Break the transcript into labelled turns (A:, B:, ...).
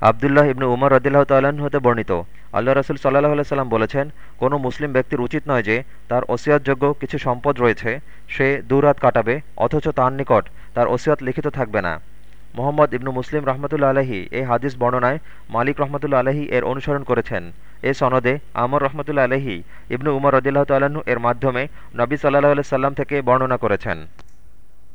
A: আবদুল্লাহ ইবনু উমর রদিল্লাহ তাল্লাহ্ন হতে বর্ণিত। আল্লাহ রসুল সাল্লাহ আল্লাহ সাল্লাম বলেছেন, কোনো মুসলিম ব্যক্তির উচিত নয় যে, তার ওসিয়াতযোগ্য কিছু সম্পদ রয়েছে, সে দুরাত কাটাবে, অথচ তার নিকট তার ওসিয়াত লিখিত থাকবে না। মোহাম্মদ ইবনু মুসলিম রহমতুল্লা আলহী এই হাদিস বর্ণনায় মালিক রহমতুল্লা আলহী এর অনুসরণ করেছেন। এ সনদে আমর রহমতুল্লা আলহী ইবনু উমর রদিল্লাহ তাল্লাহ্ন এর মাধ্যমে নবী সাল্লাহ আল্লাহ সাল্লাম থেকে বর্ণনা করেছেন।